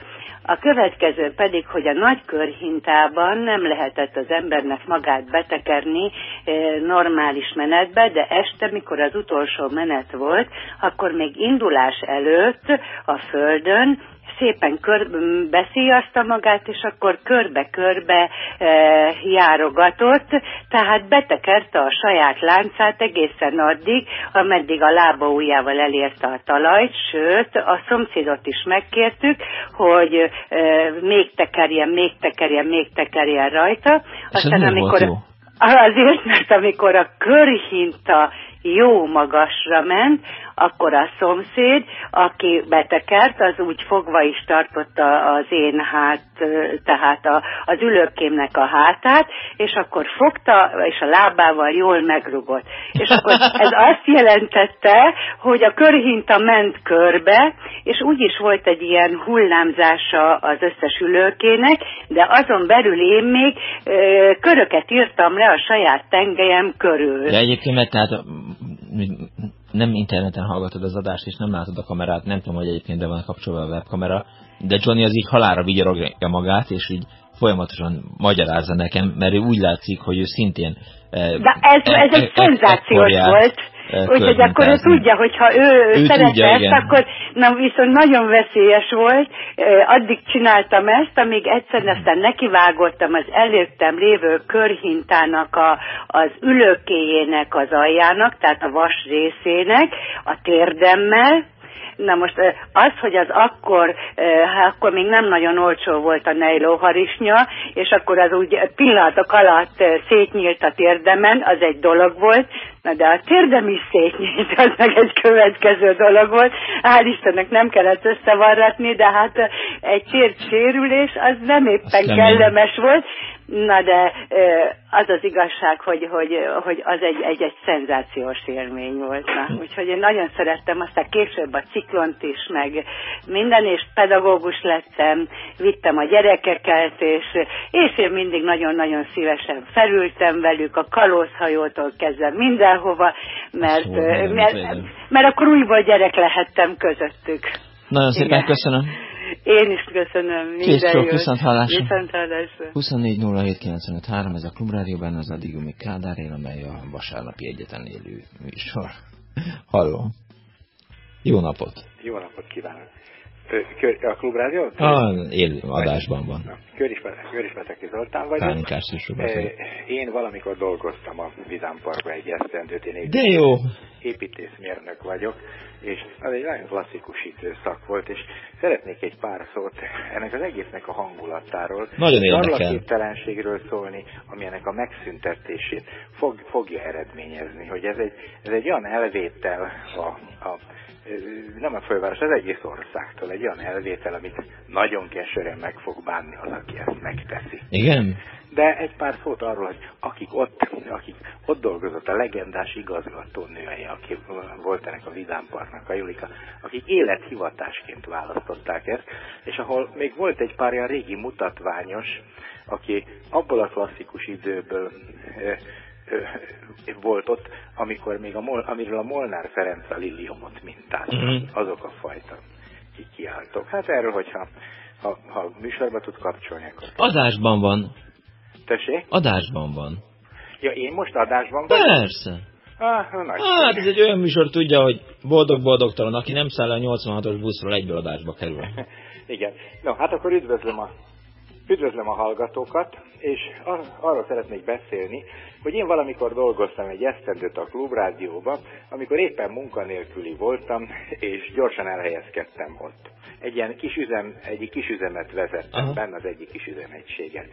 A következő pedig, hogy a nagy körhintában nem lehetett az embernek magát betekerni e, normális menetbe, de este, mikor az utolsó menet volt, akkor még indulás előtt a földön szépen kör, beszíjazta magát, és akkor körbe-körbe e, járogatott, tehát betekerte a saját láncát egészen addig, ameddig a lába ujjával elérte a talajt, sőt, a szomszédot is megkértük, hogy e, még tekerjen, még tekerjen, még tekerjen rajta. Aztán amikor... Azért, mert amikor a körhinta jó magasra ment, akkor a szomszéd, aki betekert, az úgy fogva is tartotta az én hát, tehát a, az ülőkémnek a hátát, és akkor fogta, és a lábával jól megrugott. És akkor ez azt jelentette, hogy a körhinta ment körbe, és úgy is volt egy ilyen hullámzása az összes ülőkének, de azon belül én még ö, köröket írtam le a saját tengelyem körül. De egyébként, mert tehát nem interneten hallgatod az adást, és nem látod a kamerát, nem tudom, hogy egyébként be van kapcsolva a webkamera, de Johnny az így halára vigyorogja magát, és így folyamatosan magyarázza nekem, mert ő úgy látszik, hogy ő szintén... Eh, de ez, e, ez egy e, szenzációs volt. Úgyhogy akkor ő tudja, hogyha ő, ő szerette ezt, igen. akkor na, viszont nagyon veszélyes volt. Addig csináltam ezt, amíg egyszer aztán nekivágottam az előttem lévő körhintának a, az ülőkéjének az aljának, tehát a vas részének, a térdemmel, Na most az, hogy az akkor, hát akkor még nem nagyon olcsó volt a nejlóharisnya, és akkor az úgy pillanatok alatt szétnyílt a térdemen, az egy dolog volt, Na de a térdem is szétnyílt, az meg egy következő dolog volt. Hál' Istennek nem kellett összevarratni, de hát egy térdsérülés az nem éppen kellemes volt. Na de az az igazság, hogy, hogy, hogy az egy, egy, egy szenzációs élmény volt. Na. Úgyhogy én nagyon szerettem, aztán később a ciklont is, meg minden, és pedagógus lettem, vittem a gyerekeket, és, és én mindig nagyon-nagyon szívesen felültem velük a kalózhajótól kezdve mindenhova, mert, szóval mert, mert, mert akkor újból gyerek lehettem közöttük. Nagyon szépen Igen. köszönöm. Én is köszönöm. Kész sok, viszont hallásra. Viszont hallásra. 24 ez a Klubrádióban az addig, amíg Kádár él, amely a vasárnapi egyetlen élő műsor. Hallom. Jó napot! Jó napot kívánok! A klubrádió? Ah, él adásban van. Körismeteki Zoltán vagyok. Én valamikor dolgoztam a Vidámparkban egy esztendőt. Én De jó! építészmérnök vagyok, és az egy nagyon klasszikus időszak volt, és szeretnék egy pár szót ennek az egésznek a hangulatáról. Nagyon érdekel. szólni, ami ennek a megszüntetését fog, fogja eredményezni, hogy ez egy, ez egy olyan elvétel a, a nem a főváros, az egész országtól egy olyan elvétel, amit nagyon keserűen meg fog bánni az, aki ezt megteszi. Igen? De egy pár szót arról, hogy akik ott, akik ott dolgozott, a legendás igazgatónője, aki volt ennek a Vidámparknak, a Julika, akik élethivatásként választották ezt, és ahol még volt egy pár olyan régi mutatványos, aki abból a klasszikus időből volt ott, amikor még a, amiről a Molnár Ferenc a Liliomot mintázta. Uh-huh. Azok a fajta kikiáltók. Hát erről, hogyha ha, ha műsorba tud kapcsolni, akkor... Adásban van. Tessék? Adásban van. Ja, én most adásban vagyok? Persze. Ah, hát ez egy olyan műsor, tudja, hogy boldog-boldogtalan, aki nem száll a 86-os buszról, egyből adásba kerül. Igen. No, hát akkor üdvözlöm a Üdvözlöm a hallgatókat, és ar- arról szeretnék beszélni, hogy én valamikor dolgoztam egy esztendőt a klubrádióban, amikor éppen munkanélküli voltam, és gyorsan elhelyezkedtem ott. Egy ilyen kis üzem, egyik kis üzemet vezettem Aha. benne, az egyik kis üzemegységet.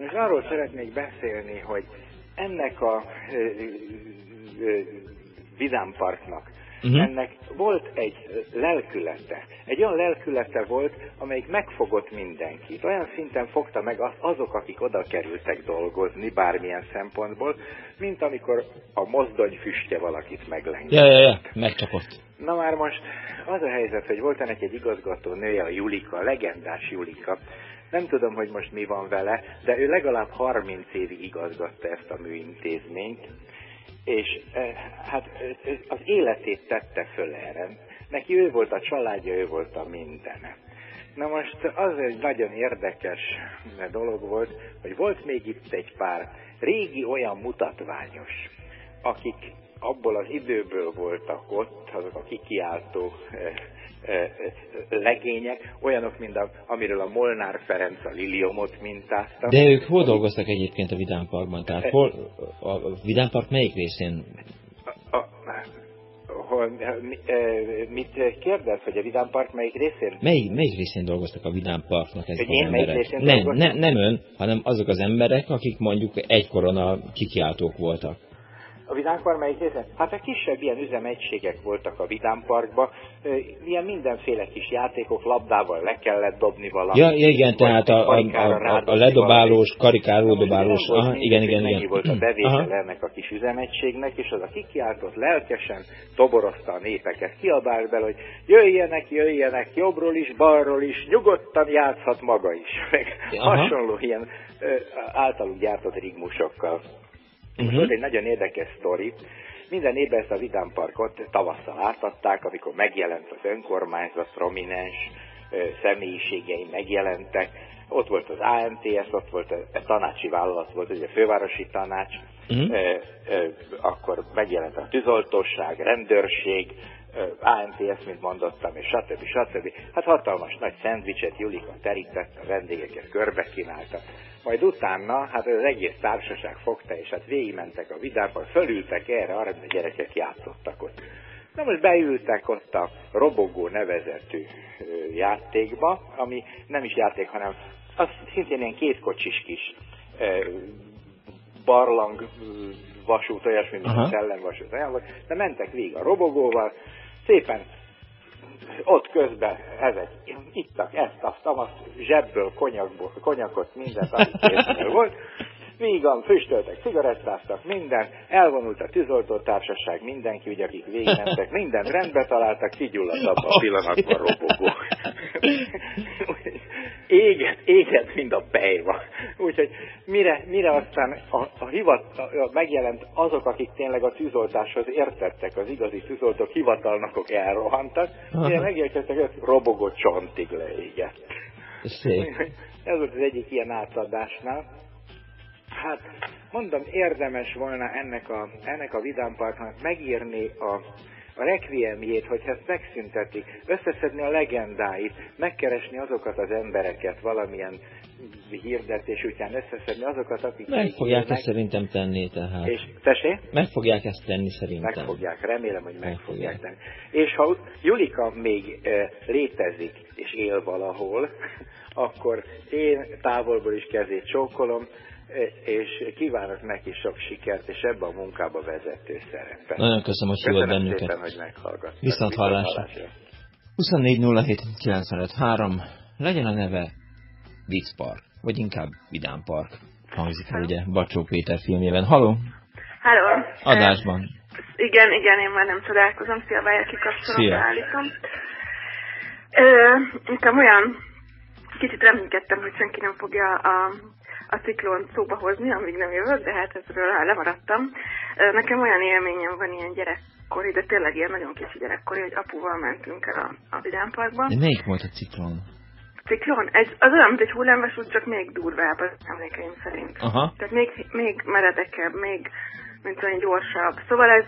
És arról szeretnék beszélni, hogy ennek a ö, ö, vidámparknak Uh-huh. Ennek volt egy lelkülete. Egy olyan lelkülete volt, amelyik megfogott mindenkit. Olyan szinten fogta meg azok, akik oda kerültek dolgozni, bármilyen szempontból, mint amikor a mozdony füstje valakit meglengett. Ja, ja, ja, megcsapott. Na már most az a helyzet, hogy volt ennek egy igazgató nője, a Julika, a legendás Julika, nem tudom, hogy most mi van vele, de ő legalább 30 évig igazgatta ezt a műintézményt, és eh, hát eh, az életét tette föl erre. Neki ő volt a családja, ő volt a mindene. Na most az egy nagyon érdekes dolog volt, hogy volt még itt egy pár régi olyan mutatványos, akik abból az időből voltak ott, azok a kikiáltó eh, legények, olyanok, mint a, amiről a Molnár Ferenc a Liliomot mintázta. De ők hol dolgoztak egyébként a Vidámparkban? Tehát hol, a Vidámpark melyik részén? A, a, hol, mit kérdez, hogy a Vidámpark melyik részén? Mely, melyik részén dolgoztak a Vidámparknak ezek hogy az emberek? Nem, ne, nem ön, hanem azok az emberek, akik mondjuk egykoron a kikiáltók voltak. A Vidámpark melyik része? Hát a kisebb ilyen üzemegységek voltak a Vidámparkban, ilyen mindenféle kis játékok, labdával le kellett dobni valamit. Ja, igen, tehát a, a, a, a ledobálós, karikáró dobálós, aha, igen, igen, igen. volt a bevétel ennek a kis üzemegységnek, és az a kikiáltott lelkesen toborozta a népeket, kiabált bele, hogy jöjjenek, jöjjenek, jobbról is, balról is, nyugodtan játszhat maga is. Meg hasonló ilyen általuk gyártott rigmusokkal. Uh-huh. Volt egy nagyon érdekes sztori. Minden évben ezt a Vidám Parkot tavasszal átadták, amikor megjelent az önkormányzat, prominens személyiségei megjelentek. Ott volt az AMTS, ott volt a, a tanácsi vállalat, volt ugye a fővárosi tanács, uh-huh. e, e, akkor megjelent a tűzoltóság, rendőrség, AMTS, mint mondottam, és stb. stb. Hát hatalmas nagy szendvicset Julika terített, a vendégeket körbe kínálta. Majd utána, hát az egész társaság fogta, és hát végigmentek a vidámban, fölültek erre, arra, a gyerekek játszottak ott. Na most beültek ott a Robogó nevezetű játékba, ami nem is játék, hanem az szintén ilyen kétkocsis kis barlang vasút, olyasmi, mint a szellemvasút, olyan volt, de mentek végig a robogóval, szépen. Ott közben ezek ittak ezt, azt, azt, zsebből, konyakból, konyakot, mindent, amit volt, vígan füstöltek, cigarettáztak, minden, elvonult a tűzoltó társaság, mindenki, ugye, akik végigmentek, minden rendbe találtak, kigyulladt abban a pillanatban robogó. éget, éget, mint a bejva. Úgyhogy mire, mire aztán a, a, hivat, a, megjelent azok, akik tényleg a tűzoltáshoz értettek, az igazi tűzoltók, hivatalnokok elrohantak, mire megérkeztek, hogy robogó csontig leégett. Ez volt az egyik ilyen átadásnál. Hát, mondom, érdemes volna ennek a, ennek a vidámparknak megírni a, a requiemjét, hogy ezt megszüntetik, összeszedni a legendáit, megkeresni azokat az embereket valamilyen hirdetés után összeszedni azokat, akik... Meg fogják ezt szerintem tenni, tehát. És, tessék? Meg fogják ezt tenni szerintem. Meg fogják, remélem, hogy meg, meg fogják. fogják tenni. És ha Julika még e, létezik és él valahol, akkor én távolból is kezét csókolom, és kívánok neki sok sikert, és ebbe a munkába vezető szerepet. Nagyon köszönöm, hogy hívott bennünket. Szépen, hogy meghallgattak. Viszont hallásra. 24 legyen a neve Vicc Park, vagy inkább Vidám Park. Hangzik el ugye Bacsó Péter filmjében. Haló? Halló. Adásban. Igen, igen, én már nem csodálkozom. Szia, várjál, kikapcsolom, beállítom. nekem olyan kicsit reménykedtem, hogy senki nem fogja a a ciklon szóba hozni, amíg nem jövök, de hát ezről lemaradtam. Nekem olyan élményem van ilyen gyerekkori, de tényleg ilyen nagyon kicsi gyerekkori, hogy apuval mentünk el a, a Vidámparkba. De melyik volt a ciklon? Ciklon? Ez, az olyan, mint egy hullámvasút, csak még durvább az emlékeim szerint. Aha. Tehát még, még meredekebb, még mint olyan gyorsabb. Szóval ez,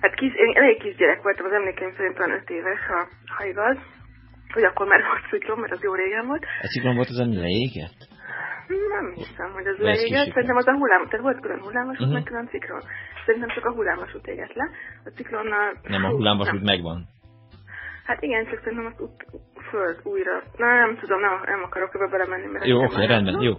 hát kis, én elég kisgyerek voltam, az emlékeim szerint olyan öt éves, ha, ha igaz, hogy akkor már volt ciklon, mert az jó régen volt. A ciklon volt az, ami leégett? Nem hiszem, hogy az leégett. Szerintem az a hullám, tehát volt külön hullámos uh-huh. meg külön ciklon. Szerintem csak a hullámos út égett le. A ciklonnal... Nem, a hullámos út megvan. Hát igen, csak szerintem azt út föld újra. Na, nem tudom, nem, nem akarok ebbe belemenni. Mert jó, oké, okay, rendben, jó.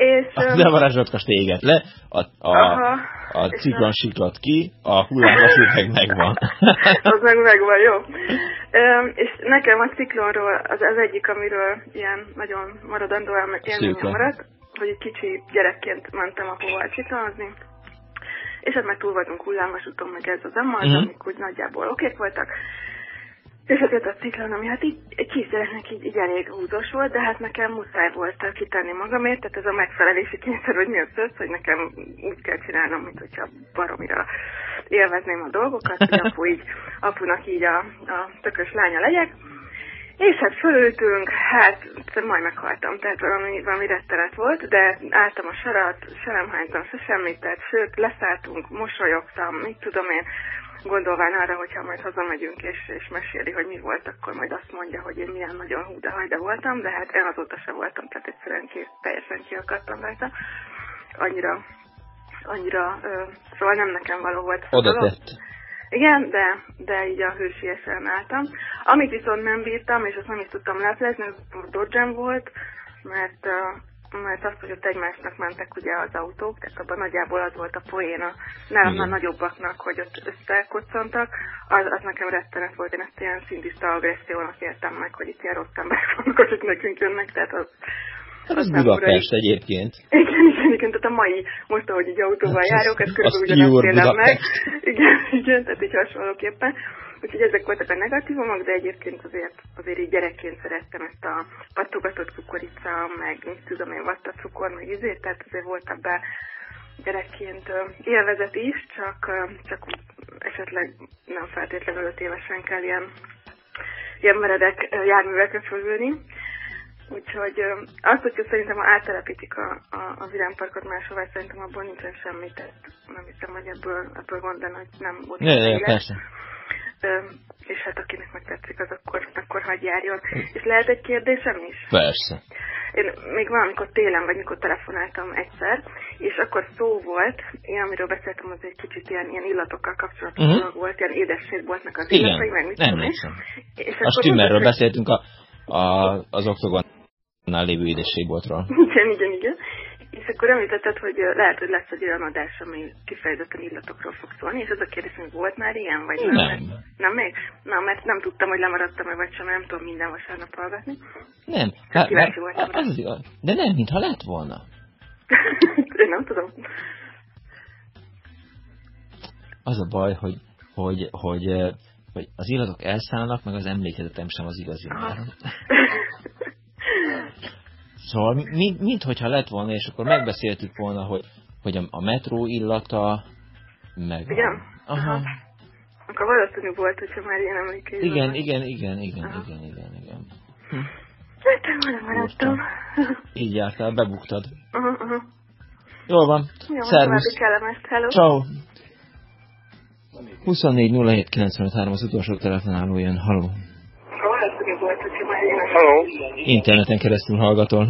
És, a levarázslatkast éget le, a, a, Aha, a ciklon siklott ki, a hullámos út meg megvan. az meg megvan, jó. És nekem a ciklonról az, az egyik, amiről ilyen nagyon maradandó élményem maradt, hogy egy kicsi gyerekként mentem apuval ciklonozni, és hát meg túl voltunk hullámos úton, meg ez az emmal, uh-huh. amik úgy nagyjából okék voltak, és hát jött a ciklon, ami hát így kisgyereknek így, így elég húzós volt, de hát nekem muszáj volt kitenni magamért, tehát ez a megfelelési kényszer, hogy mi az hogy nekem úgy kell csinálnom, mint hogyha baromira élvezném a dolgokat, hogy apu így, apunak így a, a tökös lánya legyek. És hát fölültünk, hát majd meghaltam, tehát valami, valami rettenet volt, de álltam a sarat, se nem hánytam, se semmit, tehát sőt, leszálltunk, mosolyogtam, mit tudom én, gondolván arra, hogyha majd hazamegyünk és, és meséli, hogy mi volt, akkor majd azt mondja, hogy én milyen nagyon hú de hajda voltam, de hát én azóta sem voltam, tehát egyszerűen ki, teljesen kiakadtam rajta. Annyira, annyira, ö, szóval nem nekem való volt. Oda tett. Igen, de, de így a hősiesen álltam. Amit viszont nem bírtam, és azt nem is tudtam leplezni, az dodge volt, mert mert azt, hogy ott egymásnak mentek ugye az autók, tehát abban nagyjából az volt a poén a nálam a nagyobbaknak, hogy ott összekoccantak, az, az nekem rettenet volt, én ezt ilyen szintiszta agressziónak értem meg, hogy itt ilyen rossz emberek vannak, akik nekünk jönnek, tehát az, Hát az Budapest egyébként. Igen, igen, igen, tehát a mai, most ahogy így autóval hát járok, ez körülbelül ugyanazt élem meg. Igen, igen, tehát így hasonlóképpen. Úgyhogy ezek voltak a negatívumok, de egyébként azért, azért így gyerekként szerettem ezt a pattogatott kukorica, meg mit tudom én, vatta cukor, meg izét, tehát azért volt ebben gyerekként élvezet is, csak, csak esetleg nem feltétlenül öt évesen kell ilyen, ilyen meredek járművekre fölülni. Úgyhogy azt, hogyha szerintem ha áttelepítik a, a, a virámparkot máshová, szerintem abból nincsen semmi, tehát nem hiszem, hogy ebből, ebből gond lenne, hogy nem volt. Ne, ne, persze és hát akinek megtetszik, az akkor, akkor hagy járjon. És lehet egy kérdésem is? Persze. Én még valamikor télen, vagy mikor telefonáltam egyszer, és akkor szó volt, én amiről beszéltem, az egy kicsit ilyen, ilyen illatokkal kapcsolatos uh-huh. volt, ilyen édesség voltnak az Igen, illatai, meg mit nem És a Stimmerről beszéltünk a, a, az oktogonnál lévő édességboltról. Igen, igen, igen És akkor említetted, hogy lehet, hogy lesz egy olyan adás, ami kifejezetten illatokról fog szólni, és az a kérdés, hogy volt már ilyen, vagy nem? Nem. Nem még? Na, mert nem tudtam, hogy lemaradtam-e, vagy sem, nem tudom minden vasárnap hallgatni. Nem. Hát hát, az, de nem, mintha lett volna. Én nem tudom. Az a baj, hogy, hogy, hogy, hogy az illatok elszállnak, meg az emlékezetem sem az igazi már. Szóval, mint, mint hogyha lett volna, és akkor megbeszéltük volna, hogy, hogy a, a metró illata, meg... Igen? Aha. Akkor valószínű volt, hogyha már ilyen emlékeim. Igen, igen, igen, igen, aha. igen, igen, igen. Hm. Hát, maradtam. Így jártál, bebuktad. Aha, aha. Jól van. Jó, Szervusz. Ciao. 24 07 95 az utolsó telefonáló jön. Haló. Halló. Interneten keresztül hallgatol.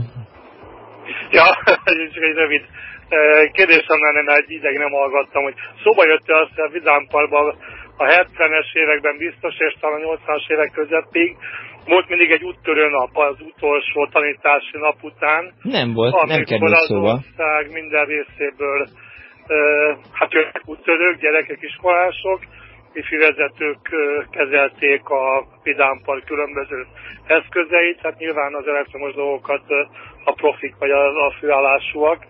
Ja, csak egy rövid kérdésem lenne, egy ideg nem hallgattam, hogy szóba jött -e azt, hogy a Vidámparban a 70-es években biztos, és talán a 80-as évek közepig volt mindig egy úttörő nap az utolsó tanítási nap után. Nem volt, nem került szóba. az ország minden részéből hát jönnek úttörők, gyerekek, iskolások, ifi vezetők kezelték a Vidámpar különböző eszközeit, hát nyilván az elektromos dolgokat a profik vagy a, a főállásúak,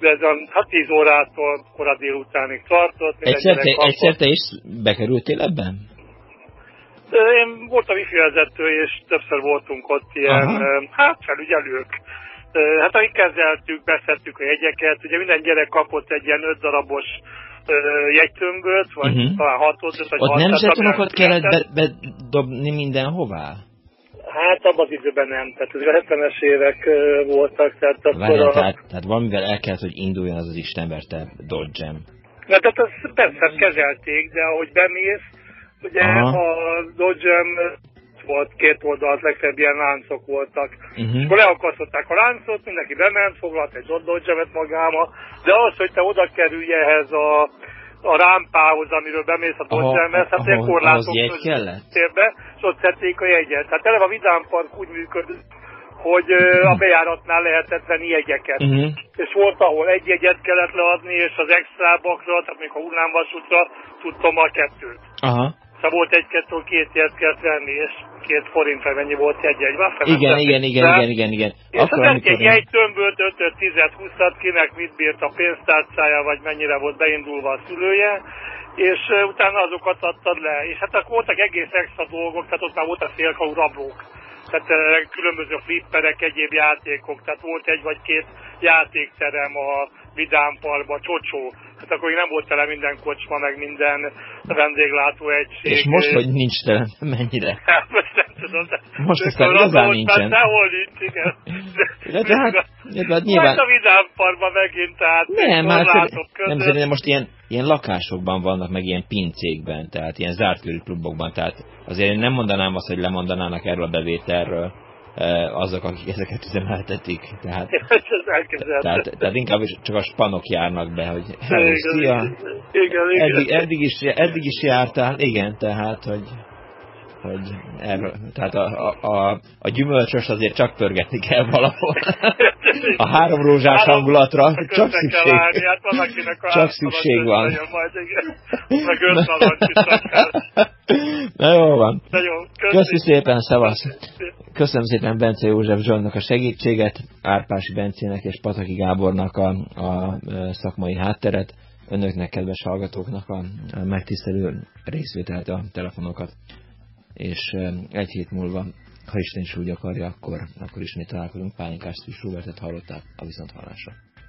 de ez a hát 10 órától kora délutánig tartott. Egyszer te, egyszer te is bekerültél ebben? Én voltam ifi vezető, és többször voltunk ott ilyen, Aha. hát felügyelők. Hát ahogy kezeltük, beszettük a jegyeket, ugye minden gyerek kapott egy ilyen öt darabos jegytömböt, vagy uh-huh. talán hatot, vagy Ott nemzetanokat kellett bedobni be mindenhová? Hát abban az időben nem, tehát ezek a 70-es évek voltak, tehát akkor Várjál, a... tehát, tehát valamivel el kellett, hogy induljon az az istenverte Dodge-em. Na, tehát azt persze kezelték, de ahogy bemész, ugye Aha. a Dodge-em volt, két oldalt, legfeljebb ilyen láncok voltak. Uh-huh. Akkor leakasztották a láncot, mindenki bement, foglalt egy dodge magába, de az, hogy te oda kerülj ehhez a, a rámpához, amiről bemész a dodge hát egy korlátok térbe, és ott szedték a jegyet. Tehát eleve a Vidám Park úgy működött, hogy a bejáratnál lehetett venni jegyeket. Uh-huh. És volt, ahol egy jegyet kellett leadni, és az extrábakra, tehát még a hullámvasútra tudtam a kettőt. Aha. Szóval volt egy-kettő, két ilyet kellett venni, és két forint mennyi volt egy egy Igen, igen, igen, igen, igen, igen. És Akkor, az egy egy tömbölt 5 10 20 kinek mit bírt a pénztárcája, vagy mennyire volt beindulva a szülője, és utána azokat adtad le. És hát akkor voltak egész extra dolgok, tehát ott már voltak félkaú rablók. Tehát különböző flipperek, egyéb játékok, tehát volt egy vagy két játékterem a Vidámparkba, Csocsó, hát akkor nem volt tele minden kocsma, meg minden vendéglátó egység. És most, hogy nincs tele, mennyire? Hát most nem tudom. De most aztán igazán nincsen. Sehol nincs, igen. De, de hát, de hát nyilván... Majd a Vidámparkban megint, tehát nem, hát, nem szerintem most ilyen, ilyen lakásokban vannak, meg ilyen pincékben, tehát ilyen zárt klubokban, tehát azért én nem mondanám azt, hogy lemondanának erről a bevételről azok, akik ezeket üzemeltetik. Tehát, tehát, tehát inkább csak a spanok járnak be, hogy igen, szia, igen, igen. Eddig, eddig, is, eddig is jártál, igen, tehát, hogy hogy erről, tehát a, a, a, a gyümölcsös azért csak pörgetni kell valahol. A három rózsás hangulatra csak szükség, állni, hát csak szükség van. Majd, igen. Meg Na jó van. Na jó, Köszi szépen, szevasz. Köszönöm szépen Bence József Zsolnak a segítséget, Árpási Bencének és Pataki Gábornak a, a szakmai hátteret, önöknek, kedves hallgatóknak a megtisztelő részvételt a telefonokat és egy hét múlva, ha Isten is úgy akarja, akkor, akkor ismét találkozunk. Pálinkás Robertet hallották a viszonthallásra.